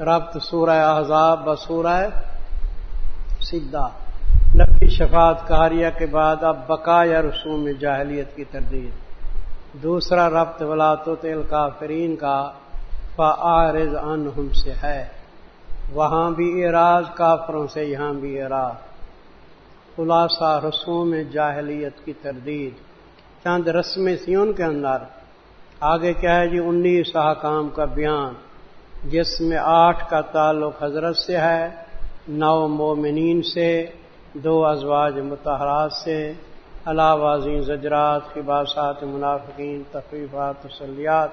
ربط سورہ احزاب بسورہ سیدھا نبی شفاعت کاریہ کے بعد اب بقا یا رسوم جاہلیت کی تردید۔ دوسرا ربط ولات تل کافرین کا فعارض ان سے ہے۔ وہاں بھی اعراض کافروں سے، یہاں بھی اعراض۔ خلاصہ رسوم جاہلیت کی تردید۔ چند رسمیں تھیں ان کے اندر۔ آگے کیا ہے جی؟ انیس احکام کا بیان۔ جس میں آٹھ کا تعلق حضرت سے ہے، نو مومنین سے، دو ازواج متحرات سے علاوازی زجرات خباسات منافقین تقریبات تسلیات،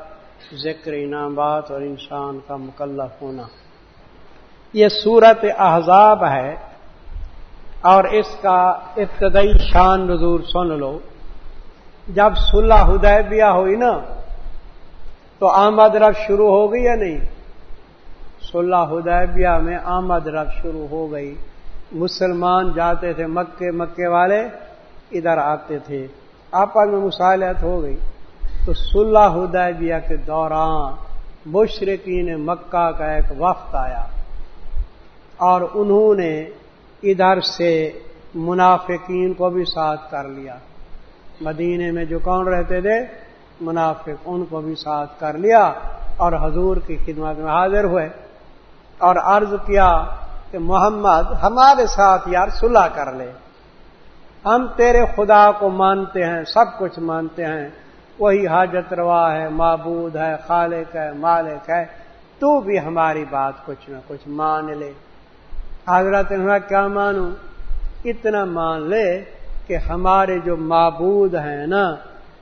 ذکر، انعامات اور انسان کا مکلف ہونا۔ یہ صورت احزاب ہے اور اس کا ابتدائی شان نظور سن لو۔ جب صلح حدیبیہ ہوئی نا، تو آمد رب شروع ہو گئی یا نہیں؟ صلح حدیبیہ میں آمد رب شروع ہو گئی۔ مسلمان جاتے تھے مکے مکے والے ادھر آتے تھے۔ آپس میں مسالت ہو گئی۔ تو صلح حدیبیہ کے دوران مشرقین مکہ کا ایک وقت آیا۔ اور انہوں نے ادھر سے منافقین کو بھی ساتھ کر لیا۔ مدینے میں جو کون رہتے تھے؟ منافق، ان کو بھی ساتھ کر لیا اور حضور کی خدمت میں حاضر ہوئے۔ اور عرض کیا کہ محمد ہمارے ساتھ یار صلح کر لے۔ ہم تیرے خدا کو مانتے ہیں، سب کچھ مانتے ہیں۔ وہی حاجت روا ہے، معبود ہے، خالق ہے، مالک ہے۔ تو بھی ہماری بات کچھ نہ کچھ مان لے۔ حضرت کیا مانوں؟ اتنا مان لے کہ ہمارے جو معبود ہیں نا،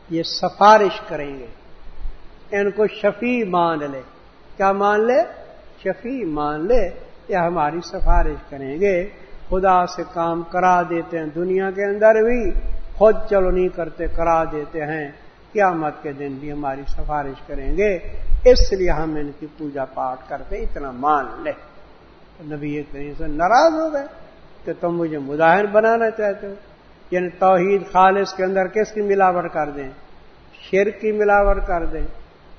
یہ سفارش کریں گے۔ ان کو شفیع مان لے۔ کیا مان لے؟ شفیع مان لے، یا ہماری سفارش کریں گے۔ خدا سے کام کرا دیتے ہیں دنیا کے اندر بھی، خود چلو نہیں کرتے، کرا دیتے ہیں۔ قیامت کے دن بھی ہماری سفارش کریں گے۔ اس لیے ہم ان کی پوجا پاٹ کرتے اتنا مان لے۔ نبی کریم سے ناراض ہو گئے کہ تم مجھے مظاہر بنانا چاہتے ہو۔ یعنی توحید خالص کے اندر کس کی ملاوٹ کر دیں؟ شیر کی ملاوٹ کر دیں۔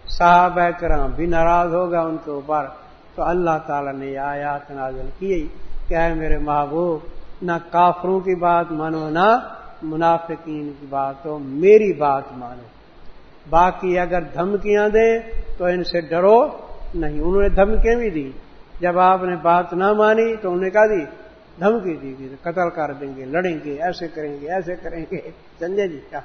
صاحب کرام بھی ناراض ہوگا ان کے اوپر۔ تو اللہ تعالیٰ نے یہ آیات نازل کی کہ میرے محبوب، نہ کافروں کی بات مانو، نہ منافقین کی بات ہو میری بات مانو۔ باقی اگر دھمکیاں دیں تو ان سے ڈرو نہیں۔ انہوں نے دھمکیاں بھی دی۔ جب آپ نے بات نہ مانی تو انہوں نے کہا دی، دھمکی دی گئی قتل کر دیں گے، لڑیں گے، ایسے کریں گے، ایسے کریں گے۔ سنجے جی؟ کیا؟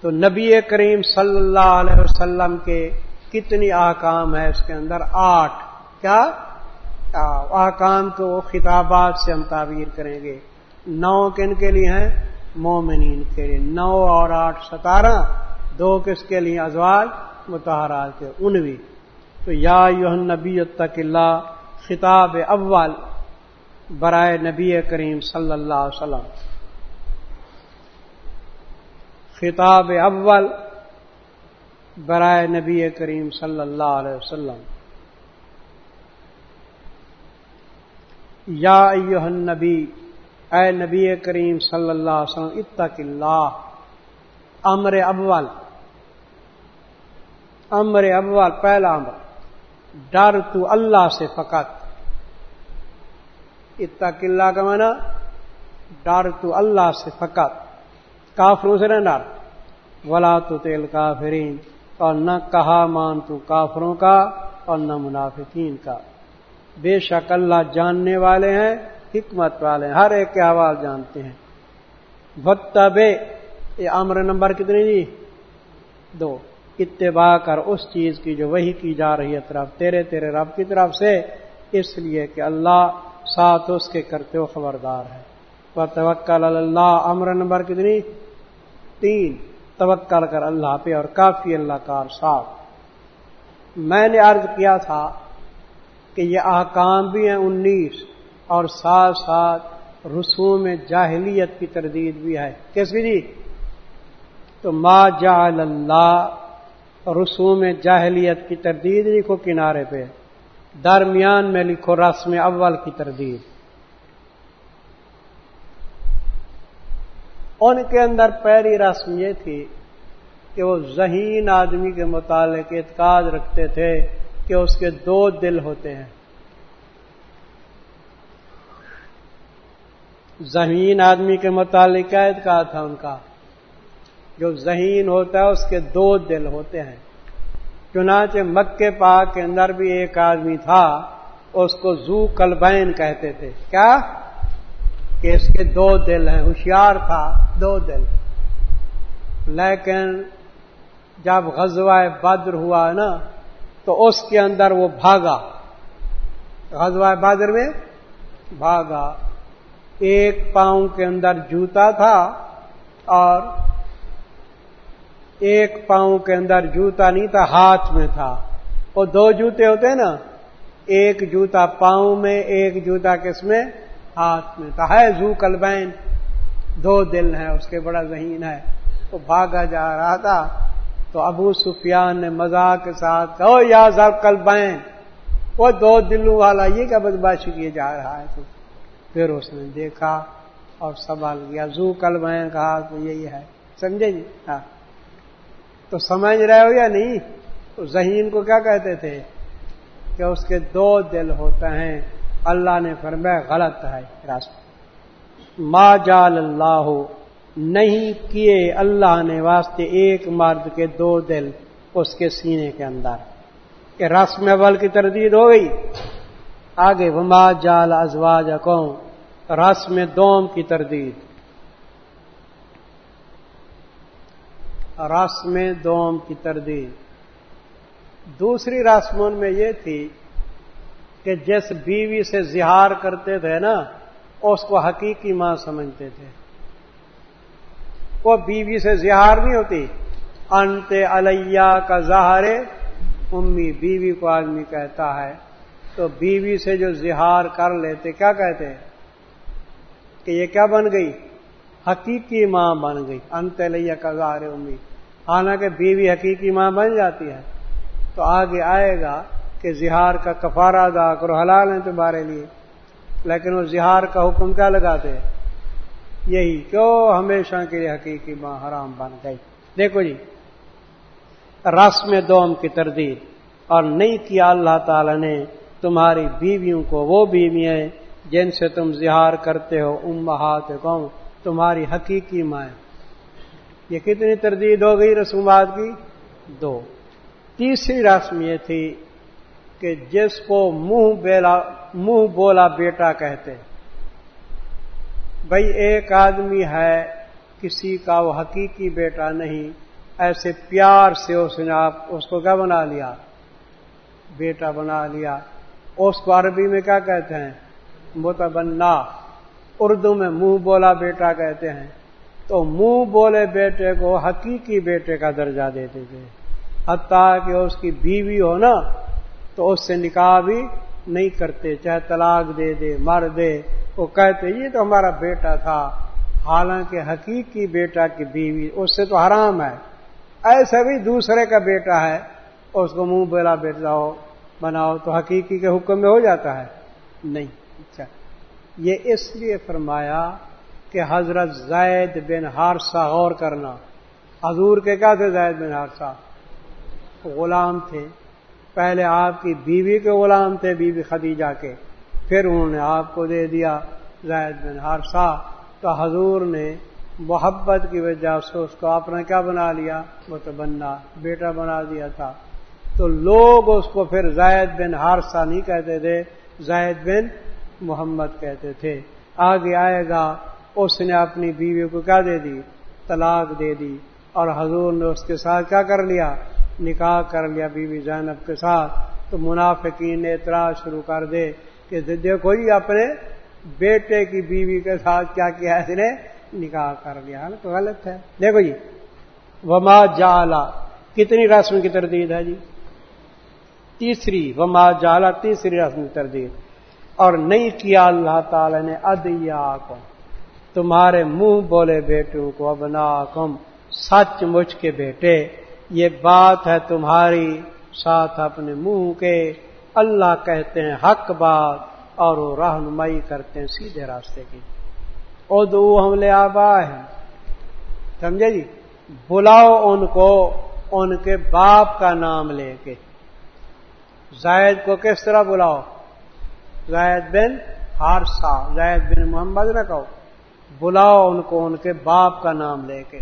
تو نبی کریم صلی اللہ علیہ وسلم کے کتنی آکام ہے اس کے اندر؟ آٹھ۔ کیا؟ آکام کو خطابات سے ہم تعبیر کریں گے۔ نو کن کے لیے ہیں؟ مومنین کے لیے۔ نو اور آٹھ ستارہ، دو کس کے لیے؟ ازوال متحرات کے۔ انوی تو یا یو نبی تک اللہ، خطاب اول برائے نبی کریم صلی اللہ علیہ وسلم۔ خطاب اول برائے نبی کریم صلی اللہ علیہ وسلم۔ یا ایوہ النبی، اے نبی کریم صلی اللہ علیہ وسلم، اتق اللہ، امر اول امر اول، پہلا امر، ڈر تو اللہ سے فقط۔ اتق اللہ کا معنی، ڈر تو اللہ سے فقط۔ کافروں سے نہ ڈر۔ ولا تو تیل کافرین اور نہ کہا، مان تو کافروں کا اور نہ منافقین کا۔ بے شک اللہ جاننے والے ہیں، حکمت والے ہیں، ہر ایک کے آواز جانتے ہیں۔ بے یہ امر نمبر کتنی جی؟ دو۔ اتباع کر اس چیز کی جو وہی کی جا رہی ہے طرف، تیرے تیرے رب کی طرف سے۔ اس لیے کہ اللہ ساتھ اس کے کرتے ہو خبردار ہے۔ وہ توکل اللہ امر نمبر کتنی؟ تین۔ توکل کر اللہ پہ اور کافی اللہ کار صاف میں نے عرض کیا تھا کہ یہ احکام بھی ہیں انیس اور ساتھ ساتھ رسوم جاہلیت کی تردید بھی ہے۔ کس کی جی تو ما جعل اللہ رسوم جاہلیت کی تردید لکھو کنارے پہ۔ درمیان میں لکھو رسم اول کی تردید۔ ان کے اندر پہلی رسم یہ تھی کہ وہ ذہین آدمی کے متعلق اعتقاد رکھتے تھے۔ کہ اس کے دو دل ہوتے ہیں۔ ذہین آدمی کے متعلق قید کہا تھا ان کا۔ جو ذہین ہوتا ہے اس کے دو دل ہوتے ہیں۔ چنانچہ مکے پاک کے اندر بھی ایک آدمی تھا، اس کو زو کلبین کہتے تھے۔ کیا؟ کہ اس کے دو دل ہیں۔ ہوشیار تھا، دو دل۔ لیکن جب غزوہ بدر ہوا نا تو اس کے اندر وہ بھاگا۔ غزوہ بدر میں بھاگا۔ ایک پاؤں کے اندر جوتا تھا اور ایک پاؤں کے اندر جوتا نہیں تھا، ہاتھ میں تھا۔ وہ دو جوتے ہوتے ہیں نا، ایک جوتا پاؤں میں، ایک جوتا کس میں؟ ہاتھ میں تھا۔ ہے زو کلبین۔ دو دل ہیں، اس کے بڑا ذہین ہے۔ وہ بھاگا جا رہا تھا۔ تو ابو سفیان نے مزاق کے ساتھ کہو یا سب کلبین وہ دو دلوں والا یہ کیا بدباشی کیے جا رہا ہے تو پھر اس نے دیکھا اور سوال کیا زو کلبین کہا تو یہی ہے۔ سمجھے جی؟ ہاں۔ تو سمجھ رہے ہو یا نہیں؟ تو ذہین کو کیا کہتے تھے؟ کہ اس کے دو دل ہوتے ہیں۔ اللہ نے فرمایا، غلط ہے۔ راستہ۔ ما جال اللہ نہیں کیے اللہ نے واسطے ایک مرد کے دو دل اس کے سینے کے اندر۔ کہ رسم اول کی تردید ہو گئی۔ آگے، وما جال ازواج اکوں رسم دوم کی تردید۔ رسم دوم کی تردید۔ دوسری رسموں میں یہ تھی کہ جس بیوی سے زہار کرتے تھے نا، اس کو حقیقی ماں سمجھتے تھے۔ وہ بیوی سے زہار نہیں ہوتی۔ انت علیہ کا زہار امی بیوی کو آدمی کہتا ہے۔ تو بیوی سے جو زہار کر لیتے، کیا کہتے؟ کہ یہ کیا بن گئی؟ حقیقی ماں بن گئی۔ انت علیہ کا زہار امی۔ حالانکہ بیوی حقیقی ماں بن جاتی ہے۔ تو آگے آئے گا کہ زہار کا کفارہ ادا کرو، حلال ہیں تمہارے لیے۔ لیکن وہ زہار کا حکم کیا لگاتے؟ یہی کیوں ہمیشہ کے لیے حقیقی ماں حرام بن گئی۔ دیکھو جی رسم دوم کی تردید اور نہیں کیا اللہ تعالی نے تمہاری بیویوں کو وہ بیویاں جن سے تم زہار کرتے ہو ام ہاتھ تمہاری حقیقی ماں یہ کتنی تردید ہو گئی رسومات کی؟ دو۔ تیسری رسم یہ تھی کہ جس کو منہ منہ بولا بیٹا کہتے بھائی ایک آدمی ہے، کسی کا وہ حقیقی بیٹا نہیں۔ ایسے پیار سے اس نے آپ اس کو کیا بنا لیا؟ بیٹا بنا لیا۔ اس کو عربی میں کیا کہتے ہیں؟ متبنا۔ اردو میں منہ بولا بیٹا کہتے ہیں۔ تو منہ بولے بیٹے کو حقیقی بیٹے کا درجہ دیتے تھے۔ حتیٰ کہ اس کی بیوی ہو نا، تو اس سے نکاح بھی نہیں کرتے، چاہے طلاق دے دے، مر دے۔ وہ کہتے یہ تو ہمارا بیٹا تھا، حالانکہ حقیقی بیٹا کی بیوی اس سے تو حرام ہے۔ ایسا بھی دوسرے کا بیٹا ہے، اس کو منہ بولا بیٹا ہو بناؤ، تو حقیقی کے حکم میں ہو جاتا ہے۔ نہیں اچھا۔ یہ اس لیے فرمایا کہ حضرت زید بن ہارسا غور کرنا۔ حضور کے کیا تھے زید بن ہارسا غلام تھے۔ پہلے آپ کی بیوی کے غلام تھے، بیوی خدیجہ کے۔ پھر انہوں نے آپ کو دے دیا زید بن ہارسا تو حضور نے محبت کی وجہ سے اس کو اپنا کیا بنا لیا؟ وہ تو بننا بیٹا بنا دیا تھا۔ تو لوگ اس کو پھر زید بن ہارسا نہیں کہتے تھے، زید بن محمد کہتے تھے۔ آگے آئے گا، اس نے اپنی بیوی کو کیا دے دی؟ طلاق دے دی۔ اور حضور نے اس کے ساتھ کیا کر لیا؟ نکاح کر لیا بیوی زینب کے ساتھ۔ تو منافقین نے اعتراض شروع کر دے۔ کہ دیکھو جی اپنے بیٹے کی بیوی کے ساتھ کیا کیا اس نے نکاح کر لیا تو غلط ہے۔ دیکھو جی وما جالا کتنی رسم کی تردید ہے جی؟ تیسری، وما جالا تیسری رسم کی تردید۔ اور نہیں کیا اللہ تعالی نے ادیا کو تمہارے منہ بولے بیٹوں کو ابنا کم سچ مچ کے بیٹے، یہ بات ہے تمہاری، ساتھ اپنے منہ کے۔ اللہ کہتے ہیں حق بات اور وہ رہنمائی کرتے ہیں سیدھے راستے کی۔ او دو ہم لے آبا ہے سمجھے جی؟ بلاؤ ان کو، ان کے باپ کا نام لے کے۔ زائد کو کس طرح بلاؤ؟ زائد بن ہارسا زائد بن محمد نہ کہو۔ بلاؤ ان کو ان کے باپ کا نام لے کے۔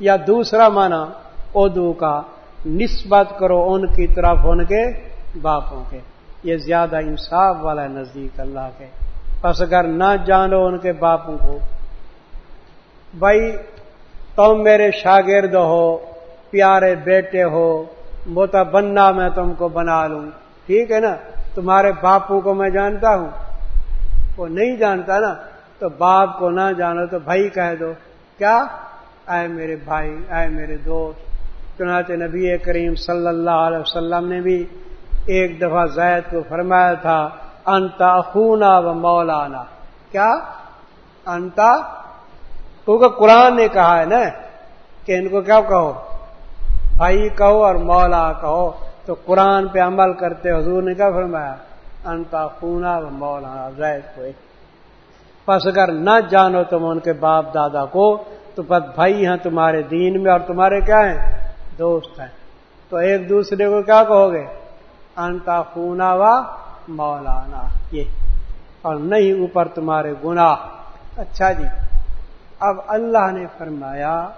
یا دوسرا معنی اردو کا نسبت کرو ان کی طرف ان کے باپوں کے۔ یہ زیادہ انصاف والا ہے نزدیک اللہ کے۔ پس اگر نہ جانو ان کے باپوں کو، بھائی تم میرے شاگرد ہو، پیارے بیٹے ہو، موتا میں تم کو بنا لوں۔ ٹھیک ہے نا؟ تمہارے باپو کو میں جانتا ہوں۔ وہ نہیں جانتا نا، تو باپ کو نہ جانو، تو بھائی کہہ دو، کیا؟ آئے میرے بھائی آئے میرے دوست۔ چنانچہ نبی کریم صلی اللہ علیہ وسلم نے بھی ایک دفعہ زید کو فرمایا تھا انتا خونا و مولانا۔ کیا؟ انتا کیونکہ قرآن نے کہا ہے نا کہ ان کو کیا کہو؟ بھائی کہو اور مولا کہو۔ تو قرآن پہ عمل کرتے حضور نے کیا فرمایا؟ انتا خونا و مولانا۔ زید کو۔ پس اگر نہ جانو تم ان کے باپ دادا کو، تو پت بھائی ہیں تمہارے دین میں اور تمہارے کیا ہیں؟ دوست ہیں۔ تو ایک دوسرے کو کیا کہو گے؟ انتا خونا و مولانا۔ یہ۔ اور نہیں اوپر تمہارے گناہ۔ اچھا جی۔ اب اللہ نے فرمایا،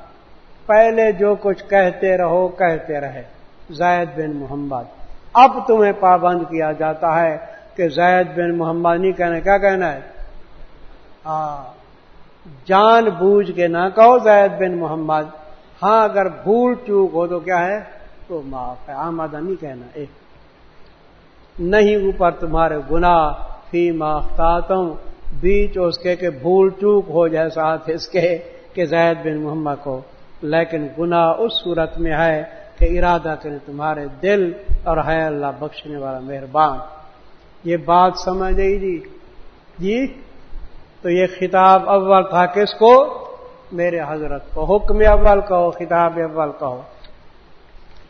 پہلے جو کچھ کہتے رہو، کہتے رہے۔ زید بن محمد۔ اب تمہیں پابند کیا جاتا ہے کہ زید بن محمد نہیں کہنا۔ کیا کہنا ہے؟ ہاں۔ جان بوجھ کے نہ کہو زید بن محمد۔ ہاں اگر بھول چوک ہو تو کیا ہے؟ تو معاف ہے۔ آمادہ نہیں کہنا۔ ایک نہیں اوپر تمہارے گنا فی ماختا تم بیچ اس کے کہ بھول چوک ہو جائے ساتھ اس کے کہ زید بن محمد کو۔ لیکن گنا اس صورت میں ہے کہ ارادہ کریں تمہارے دل اور ہے اللہ بخشنے والا مہربان۔ یہ بات سمجھ گئی جی جی تو یہ خطاب اول تھا کس کو؟ میرے حضرت کو۔ حکم اول کہو، خطاب اول کہو۔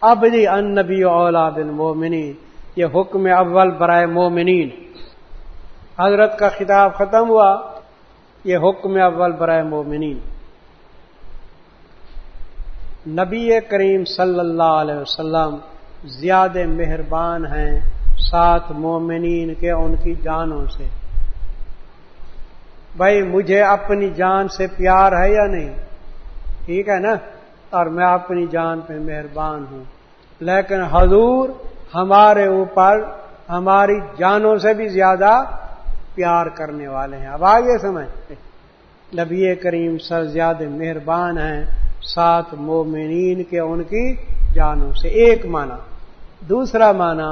اب جی ان نبی اولا بن مومنی یہ حکم اول برائے مومنین۔ حضرت کا خطاب ختم ہوا، یہ حکم اول برائے مومنین۔ نبی کریم صلی اللہ علیہ وسلم زیادہ مہربان ہیں ساتھ مومنین کے ان کی جانوں سے۔ بھائی، مجھے اپنی جان سے پیار ہے یا نہیں؟ ٹھیک ہے نا؟ اور میں اپنی جان پہ مہربان ہوں۔ لیکن حضور ہمارے اوپر ہماری جانوں سے بھی زیادہ پیار کرنے والے ہیں۔ اب آگے سمجھ۔ نبی کریم سر زیادہ مہربان ہیں ساتھ مومنین کے ان کی جانوں سے۔ ایک معنی۔ دوسرا معنی،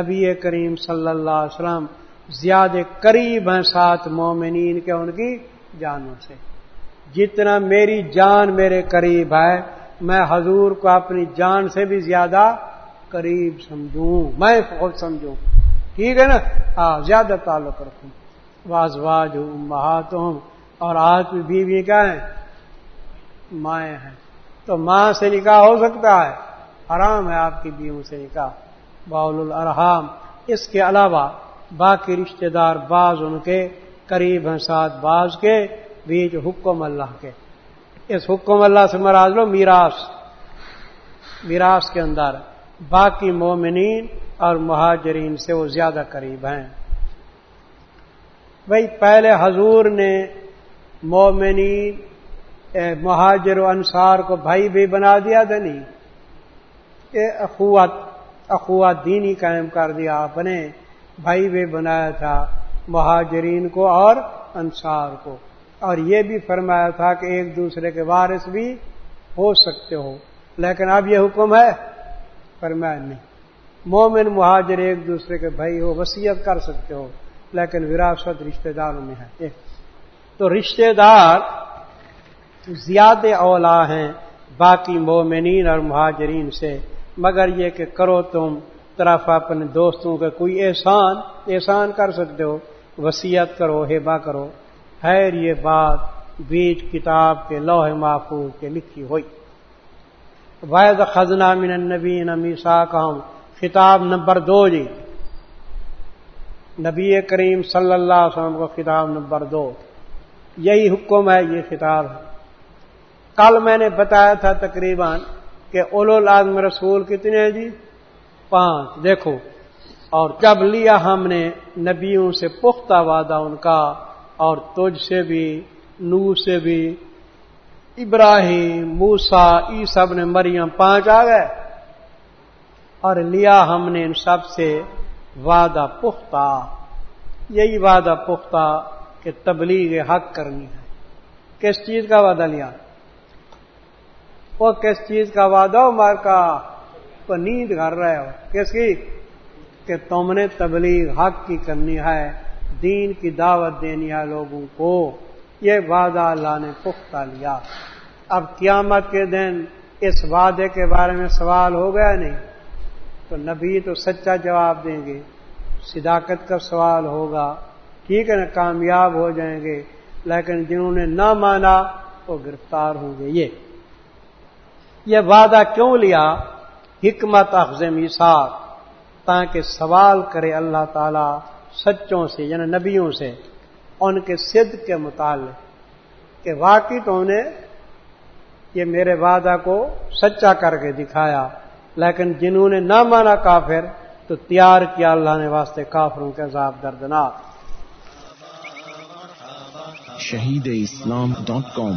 نبی کریم صلی اللہ علیہ وسلم زیادہ قریب ہیں ساتھ مومنین کے ان کی جانوں سے۔ جتنا میری جان میرے قریب ہے، میں حضور کو اپنی جان سے بھی زیادہ قریب سمجھوں، میں خود سمجھوں۔ ٹھیک ہے نا؟ ہاں زیادہ تعلق رکھوں۔ واز واج ہوں، اور آج بھی بیوی کیا ہیں؟ مائیں ہیں۔ تو ماں سے نکاح ہو سکتا ہے، حرام ہے آپ کی بیوی سے نکاح۔ باول الرحام اس کے علاوہ باقی رشتہ دار بعض ان کے قریب ہیں، ساتھ بعض کے بیچ حکم اللہ کے۔ اس حکم اللہ سے مراض لو، میراث۔ میراث کے اندر۔ باقی مومنین اور مہاجرین سے وہ زیادہ قریب ہیں۔ بھائی پہلے حضور نے مومنین مہاجر و انصار کو بھائی بھی بنا دیا تھا نہیں؟ یہ اخوت اخوت دینی قائم کر دیا آپ نے، بھائی بھی بنایا تھا مہاجرین کو اور انصار کو۔ اور یہ بھی فرمایا تھا کہ ایک دوسرے کے وارث بھی ہو سکتے ہو، لیکن اب یہ حکم ہے۔ فرمایا نہیں۔ مومن، مہاجر ایک دوسرے کے بھائی ہو وسیعت کر سکتے ہو، لیکن وراثت رشتہ داروں میں ہے۔ تو رشتہ دار زیادہ اولا ہیں باقی مومنین اور مہاجرین سے۔ مگر یہ کہ کرو تم طرف اپنے دوستوں کے کوئی احسان احسان کر سکتے ہو وسیعت کرو ہیبا کرو۔ خیر، یہ بات بیچ کتاب کے لوہ محفوظ کے لکھی ہوئی۔ واحد خزنہ من النبی نمی خطاب نمبر دو جی۔ نبی کریم صلی اللہ علیہ وسلم کو خطاب نمبر دو۔ یہی حکم ہے، یہ خطاب ہے۔ کل میں نے بتایا تھا تقریباً کہ اولو العظم رسول کتنے ہیں جی؟ پانچ۔ دیکھو، اور جب لیا ہم نے نبیوں سے پختہ وعدہ ان کا، اور تجھ سے بھی، نو سے بھی ابراہیم موسا ای سب نے مریم پانچ آ گئے۔ اور لیا ہم نے ان سب سے وعدہ پختہ، یہی وعدہ پختہ کہ تبلیغ حق کرنی ہے۔ کس چیز کا وعدہ لیا؟ وہ کس چیز کا وعدہ ہو مار کا؟ تو نیند کر رہے ہو۔ کس کی؟ کہ تم نے تبلیغ حق کی کرنی ہے، دین کی دعوت دینی ہے لوگوں کو۔ یہ وعدہ اللہ نے پختہ لیا۔ اب قیامت کے دن اس وعدے کے بارے میں سوال ہو گیا نہیں، تو نبی تو سچا جواب دیں گے۔ صداقت کا سوال ہوگا، ٹھیک ہے نا، کامیاب ہو جائیں گے، لیکن جنہوں نے نہ مانا وہ گرفتار ہوں گے۔ یہ یہ وعدہ کیوں لیا؟ حکمت افز میساک تاکہ سوال کرے اللہ تعالی سچوں سے یعنی نبیوں سے۔ ان کے صدق کے متعلق کہ واقعی تو نے یہ میرے وعدہ کو سچا کر کے دکھایا، لیکن جنہوں نے نہ مانا کافر، تو تیار کیا اللہ نے واسطے کافروں کے عذاب دردناک۔ شہید اسلام ڈاٹ کام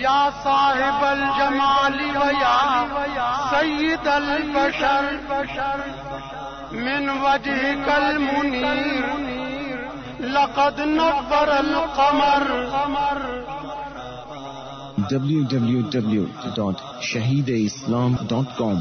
یا صاحب الجمال ویا سید البشر من وجہ کل منیر لقد نفر القمر۔ www.shahideislam.com